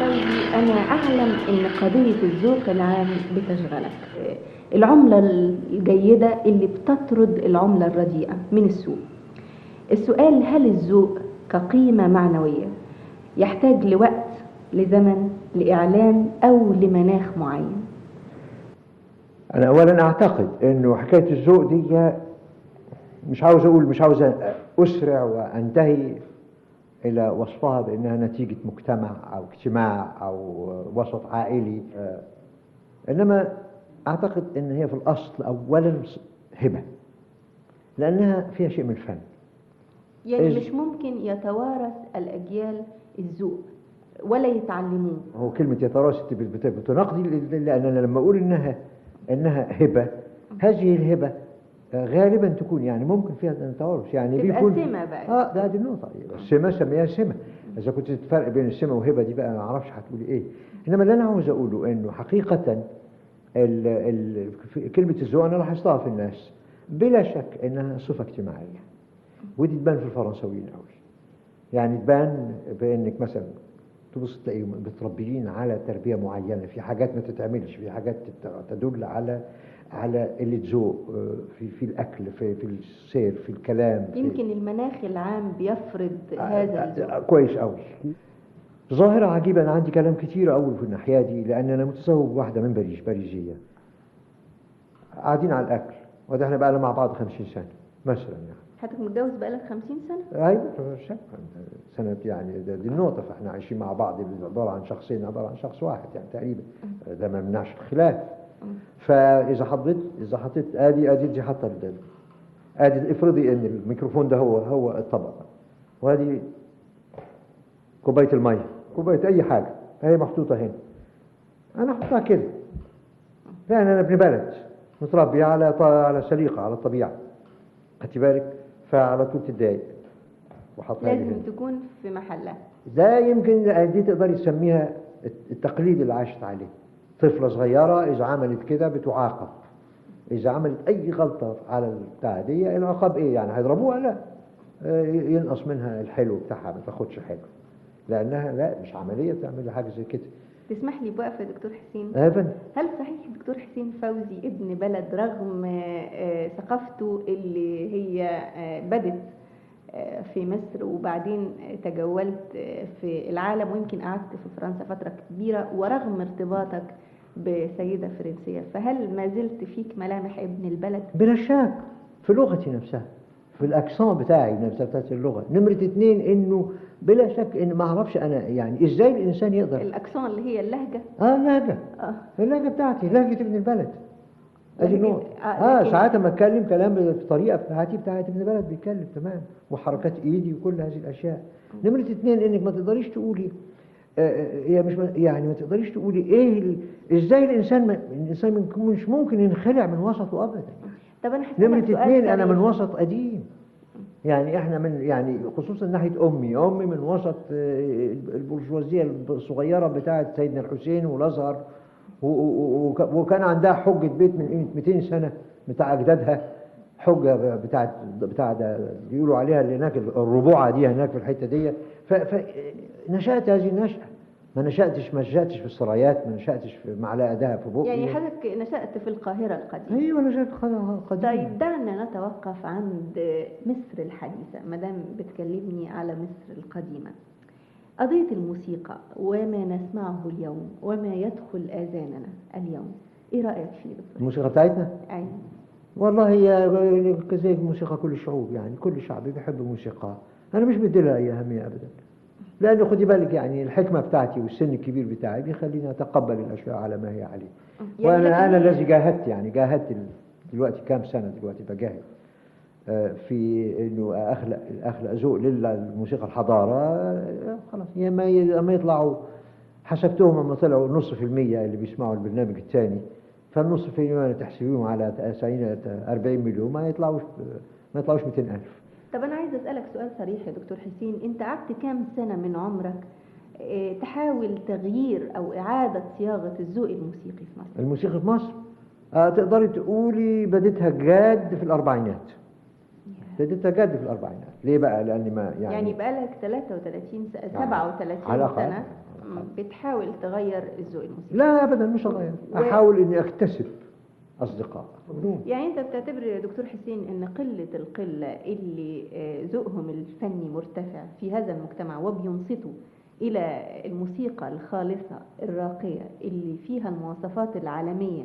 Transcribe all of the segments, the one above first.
فوزي أنا أعلم أن قضية الذوق العام بتشغلك. العملة الجيدة اللي بتطرد العملة الرديئة من السوق. السؤال هل الذوق كقيمة معنوية يحتاج لوقت لزمن لإعلام أو لمناخ معين؟ أنا أولا أعتقد إنه حكاية الذوق دي مش عاوز أقول مش عاوز أسرع وأنتهي. إلى وصفها بأنها نتيجة مجتمع أو اجتماع أو وسط عائلي. إنما أعتقد إن هي في الأصل أولا هبة لأنها فيها شيء من الفن. يعني إز- مش ممكن يتوارث الأجيال الذوق ولا يتعلموه هو كلمة بت- بتناقضي لأن أنا لما أقول إنها إنها هبة هذه الهبة غالبا تكون يعني ممكن فيها توارث يعني تبقى بيكون سمة بقى. آه ده دي النقطة السمة سميها سمة. إذا كنت تفرق بين السمة وهبة دي بقى ما أعرفش هتقولي إيه. إنما اللي أنا عاوز أقوله إنه حقيقة ال ال في كلمة الذوق أنا لاحظتها في الناس. بلا شك إنها صفة اجتماعية. ودي تبان في الفرنساويين قوي يعني تبان بإنك مثلا تبص تلاقيهم متربيين على تربية معينة. في حاجات ما تتعملش في حاجات تدل على على قله ذوق آه، في في الأكل في في السير في الكلام في يمكن المناخ العام بيفرض هذا الذوق آه، كويس قوي ظاهرة عجيبة أنا عندي كلام كتير قوي في الناحية دي لأن أنا متزوج واحدة من باريس باريزية قاعدين على الأكل وده إحنا بقى مع بعض 50 سنة مثلا يعني. حضرتك متجوز بقالك 50 سنة؟ أيوه شك سنة يعني ده- دي النقطة فإحنا عايشين مع بعض عبارة عن شخصين عبارة عن شخص واحد يعني تقريبا. ده ما يمنعش الخلاف. فإذا حطيت إذا حطيت ادي آدي دي حاطة ال- آدي افرضي ان الميكروفون ده هو هو الطبق وادي كوباية المية كوباية أي حاجة. هي محطوطة هنا. أنا أحطها كده. لأن أنا ابن بلد. متربي على على سليقة على الطبيعة. خدتي بالك؟ فعلى طول تتضايق. وحطها لي هنا. لازم تكون في محلها. ده يمكن دي تقدري تسميها التقليد اللي عاشت عليه. طفلة صغيرة إذا عملت كده بتعاقب. إذا عملت أي غلطة على البتاع دي العقاب إيه يعني هيضربوها؟ لا. آه، ينقص منها الحلو بتاعها ما تاخدش حلو. لأنها لا مش عملية تعمل حاجة زي كده. تسمح لي بوقفة يا دكتور حسين؟ أبدا. هل صحيح دكتور حسين فوزي ابن بلد رغم آه، آه، ثقافته اللي هي بدت في مصر وبعدين تجولت في العالم ويمكن قعدت في فرنسا فترة كبيرة ورغم ارتباطك بسيدة فرنسية. فهل ما زلت فيك ملامح ابن البلد؟ بلا شك في لغتي نفسها في الأكسون بتاعي نفسها بتاعت اللغة. نمرة اتنين إنه بلا شك إن ما أعرفش أنا يعني إزاي الإنسان يقدر؟ الأكسون اللي هي اللهجة. آه اللهجة. آه. اللهجة بتاعتي لهجة ابن البلد. آه، آه لكن- ساعات ما أتكلم كلام بالطريقة بتاعتي بتاعت ابن البلد بيتكلم تمام. وحركات إيدي وكل هذه الأشياء. نمرة اتنين إنك ما تقدريش تقولي آه، آه، هي مش يعني ما تقدريش تقولي إيه إزاي الإنسان ما الإنسان مش ممكن ينخلع من وسطه ابدا. طب سؤال اتنين أنا صريح. من وسط قديم. يعني إحنا من يعني خصوصا ناحية أمي. أمي من وسط آه، البرجوازية الصغيرة بتاعة سيدنا الحسين والأزهر. و- و- وك- وكان عندها حجة بيت من قيمة 200 سنة بتاع أجدادها حجة بتاعت بتاع ده بيقولوا عليها اللي هناك الربوعة دي هناك في الحتة دي. فنشأت هذه النشأة. ما نشأتش ما نشأتش في السرايات ما نشأتش في معلقة دهب في بقي. يعني حضرتك نشأت في القاهرة القديمة. أيوه نشأت قديم طيب دعنا نتوقف عند مصر الحديثة ما دام بتكلمني على مصر القديمة. قضية الموسيقى وما نسمعه اليوم وما يدخل آذاننا اليوم. إيه رأيك فيه دكتور؟ الموسيقى بتاعتنا؟ أيوة. والله هي زي موسيقى كل الشعوب يعني كل شعب بيحب الموسيقى. أنا مش بدي لها أي أهمية ابدا. لأنه خدي بالك يعني الحكمة بتاعتي والسن الكبير بتاعي بيخليني أتقبل الأشياء على ما هي عليه يعني وأنا أنا لكن- الذي جاهدت يعني جاهدت دلوقتي كام سنة دلوقتي بجاهد. في إنه اخلق أخلق ذوق للموسيقى الحضارة آه، خلاص. يا ما ي- ما يطلعوا حسبتهم لما طلعوا نص في المية اللي بيسمعوا البرنامج الثاني. فالنص في المية تحسبيهم على 90 40 مليون ما يطلعوش ما يطلعوش 200 ألف. طب أنا عايز أسألك سؤال صريح يا دكتور حسين. أنت قعدت كام سنة من عمرك آه، تحاول تغيير أو إعادة صياغة الذوق الموسيقي في مصر؟ الموسيقى في مصر آه تقدري تقولي بديتها جاد في الأربعينات. بديتها جاد في الأربعينات. ليه بقى؟ لأن ما يعني, يعني بقالك 33 س- 37 على الأقل. سنة. على مم، الأقل. بتحاول تغير الذوق الموسيقي. لا ابدا مش هغير و- أحاول إني أكتسب أصدقاء. يعني أنت بتعتبر يا دكتور حسين إن قلة القلة اللي آه، ذوقهم الفني مرتفع في هذا المجتمع وبينصتوا إلى الموسيقى الخالصة الراقية اللي فيها المواصفات العالمية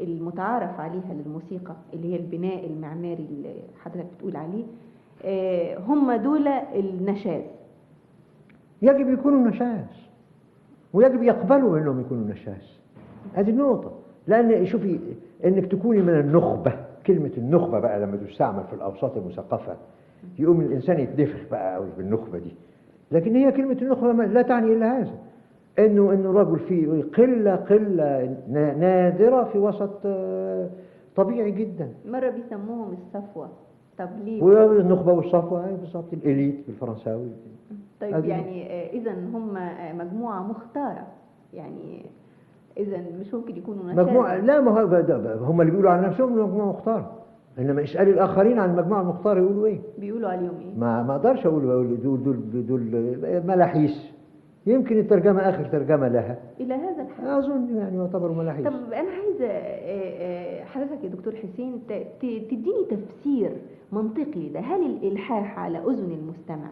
المتعارف عليها للموسيقى اللي هي البناء المعماري اللي حضرتك بتقول عليه آه، هم دول النشاز. يجب يكونوا نشاز ويجب يقبلوا إنهم يكونوا نشاز. هذه النقطة. لأن شوفي إنك تكوني من النخبة كلمة النخبة بقى لما تستعمل في الأوساط المثقفة يقوم الإنسان يتنفخ بقى قوي بالنخبة دي. لكن هي كلمة النخبة لا تعني إلا هذا. إنه إنه رجل فيه قلة قلة نا- نادرة في وسط آه، طبيعي جدا. مرة بيسموهم الصفوة. طب ليه؟ والنخبة والصفوة هي بالظبط الإليت بالفرنساوي. طيب هذه- يعني اذا هم آه، مجموعة مختارة. يعني اذا مش ممكن يكونوا نشاز مجموعة لا ما هو هم اللي بيقولوا على نفسهم إنهم مجموعة مختارة. إنما اسألي الآخرين عن المجموعة المختارة يقولوا إيه؟ بيقولوا عليهم إيه؟ ما ما أقدرش أقول دول دول دول ملاحيس. يمكن الترجمة آخر ترجمة لها. إلى هذا الحد. أظن يعني يعتبروا ملاحيس طب أنا عايزة آه، آه، حضرتك يا دكتور حسين تديني تفسير منطقي ده هل الإلحاح على أذن المستمع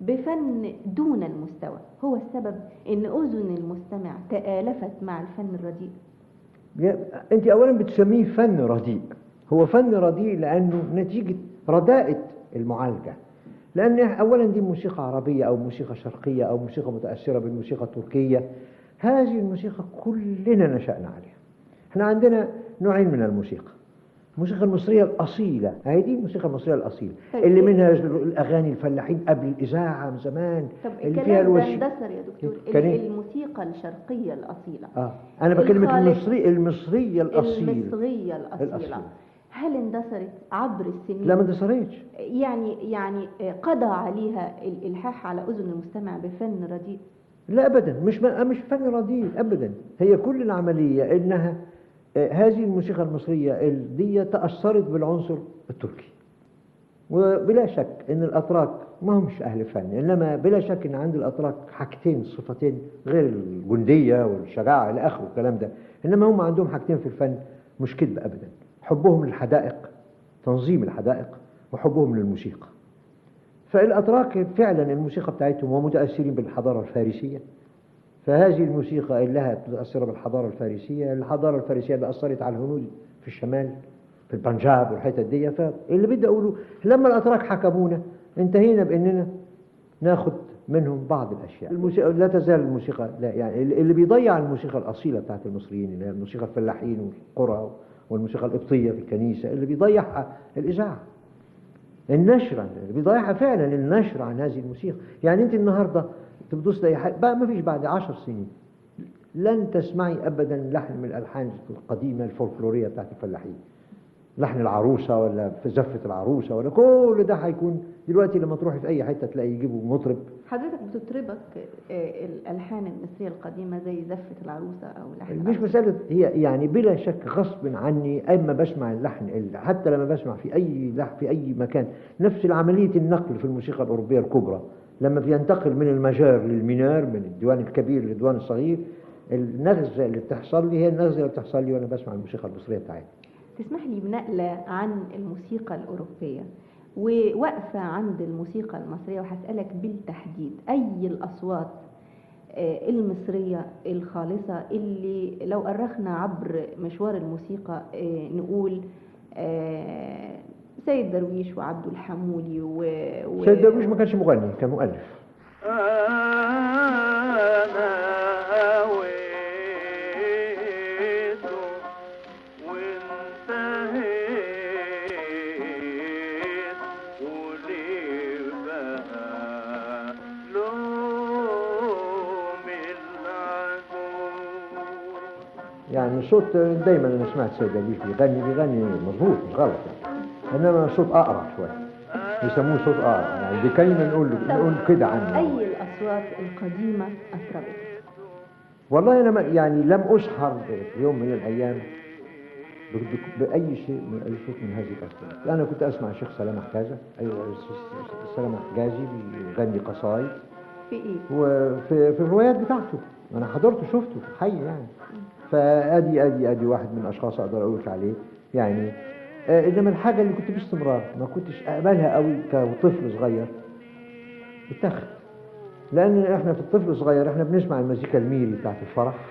بفن دون المستوى. هو السبب إن أذن المستمع تآلفت مع الفن الرديء. أنت اولا بتسميه فن رديء. هو فن رديء لأنه نتيجة رداءة المعالجة. لأن اولا دي موسيقى عربية أو موسيقى شرقية أو موسيقى متأثرة بالموسيقى التركية. هذه الموسيقى كلنا نشأنا عليها. إحنا عندنا نوعين من الموسيقى. الموسيقى المصرية الأصيلة. هذه دي الموسيقى المصرية الأصيلة. طيب. اللي؟ منها الأغاني الفلاحين قبل الإذاعة من زمان. طب اللي فيها الوش... اندثر يا دكتور. كان إيه؟ الموسيقى الشرقية الأصيلة. آه. أنا بكلمك المصري المصرية الأصيلة. المصرية الأصيلة. الأصيلة. هل اندثرت عبر السنين؟ لا ما اندثرتش. يعني يعني قضى عليها الإلحاح على أذن المستمع بفن رديء؟ لا ابدا. مش مش فن رديء ابدا. هي كل العملية إنها آه، هذه الموسيقى المصرية ال- دي تأثرت بالعنصر التركي. وبلا شك إن الأتراك ما همش أهل فن إنما بلا شك إن عند الأتراك حاجتين صفتين غير الجندية والشجاعة إلى آخره الكلام ده إنما هم عندهم حاجتين في الفن مش كذب ابدا. حبهم للحدائق تنظيم الحدائق وحبهم للموسيقى. فالأتراك فعلا الموسيقى بتاعتهم ومتأثرين بالحضارة الفارسية فهذه الموسيقى لها متأثرة بالحضارة الفارسية الحضارة الفارسية اللي أثرت على الهنود في الشمال في البنجاب والحتت دي فاللي بدي أقوله لما الأتراك حكمونا انتهينا بأننا ناخد منهم بعض الأشياء. الموسيقى لا تزال الموسيقى لا يعني اللي بيضيع الموسيقى الأصيلة بتاعت المصريين اللي هي الموسيقى الفلاحين والقرى والموسيقى القبطية في الكنيسة اللي بيضيعها الإذاعة. النشر عن اللي بيضيعها فعلا النشر عن هذه الموسيقى. يعني تبص تلاقي حاجة- بقى ما فيش بعد عشر سنين لن تسمعي ابدا لحن من الألحان القديمة الفولكلورية بتاعت الفلاحين. لحن العروسة ولا في زفة العروسة ولا كل ده هيكون دلوقتي لما تروحي في أي حتة تلاقي يجيبوا مطرب. حضرتك بتطربك آه، الألحان المصرية القديمة زي زفة العروسة أو لحن مش العروسة. مسألة هي يعني بلا شك غصب عني أما بسمع اللحن ال- حتى لما بسمع في أي لحن في أي مكان. نفس عملية النقل في الموسيقى الأوروبية الكبرى. لما بينتقل من المجار للمينار من الديوان الكبير للديوان الصغير النغزة اللي بتحصل لي هي النغزة اللي بتحصل لي وأنا بسمع الموسيقى المصرية بتاعتي تسمح لي بنقلة عن الموسيقى الأوروبية. ووقفة عند الموسيقى المصرية وهسألك بالتحديد أي الأصوات آه، المصرية الخالصة اللي لو أرخنا عبر مشوار الموسيقى آه، نقول آه، سيد درويش وعبد الحمولي و... و... سيد درويش ما كانش مغني كان مؤلف. يعني صوت دايما أنا سمعت سيد درويش بيغني بيغني مظبوط مش غلط. يعني. إنما صوت أقرع شوية يسموه صوت أقرع. يعني دي كلمة نقول نقول كده عنه. أي الأصوات القديمة أطربت والله أنا يعني لم اسحر في يوم من الأيام ب- بأي شيء من أي صوت من هذه الأصوات. أنا كنت أسمع الشيخ سلامة حجازة أيوة سلامة حجازي بيغني قصايد. في إيه؟ وفي في الروايات بتاعته. أنا حضرته شفته حي يعني. فأدي أدي أدي واحد من الأشخاص أقدر أقول لك عليه. يعني آه، انما الحاجة اللي كنت باستمرار ما كنتش أقبلها قوي كطفل صغير التخت لأن إحنا في الطفل الصغير إحنا بنسمع المزيكا الميري بتاعت الفرح.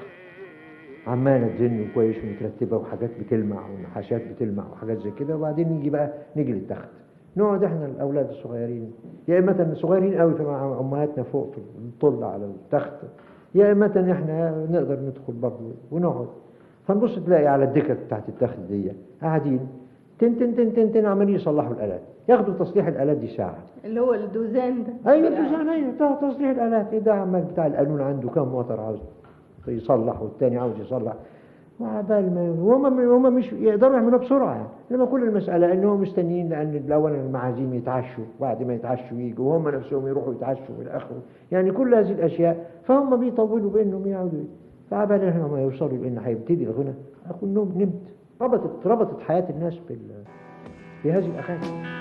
عمالة تزن كويس ومترتبة وحاجات بتلمع ونحاشات بتلمع وحاجات زي كده. وبعدين نيجي بقى نيجي للتخت. نقعد إحنا الأولاد الصغيرين. يا إما صغيرين قوي مع أمهاتنا فوق الطل على التخت. يا إما إحنا نقدر ندخل برضه ونقعد. فنبص تلاقي على الدكك بتاعت التخت دي. قاعدين. تن تن تن تن تن عمالين يصلحوا الآلات. ياخدوا تصليح الآلات دي ساعة. اللي هو الدوزان ده. أيوه الدوزان أيوه. بتاع تصليح الآلات. إيه ده عمال بتاع القانون عنده كام موتر عاوز يصلح والتاني عاوز يصلح. وعبال ما وهم هم مش يقدروا يعملوها بسرعة يعني. إنما كل المسألة إنهم مستنيين لأن الأول المعازيم يتعشوا بعد ما يتعشوا يجوا وهم نفسهم يروحوا يتعشوا إلى اخره يعني كل هذه الأشياء فهم بيطولوا بانهم يقعدوا فعبال ما يوصلوا لأن هيبتدي الغنى. اكون نمت. ربطت ربطت حياة الناس بال بهذه الأغاني.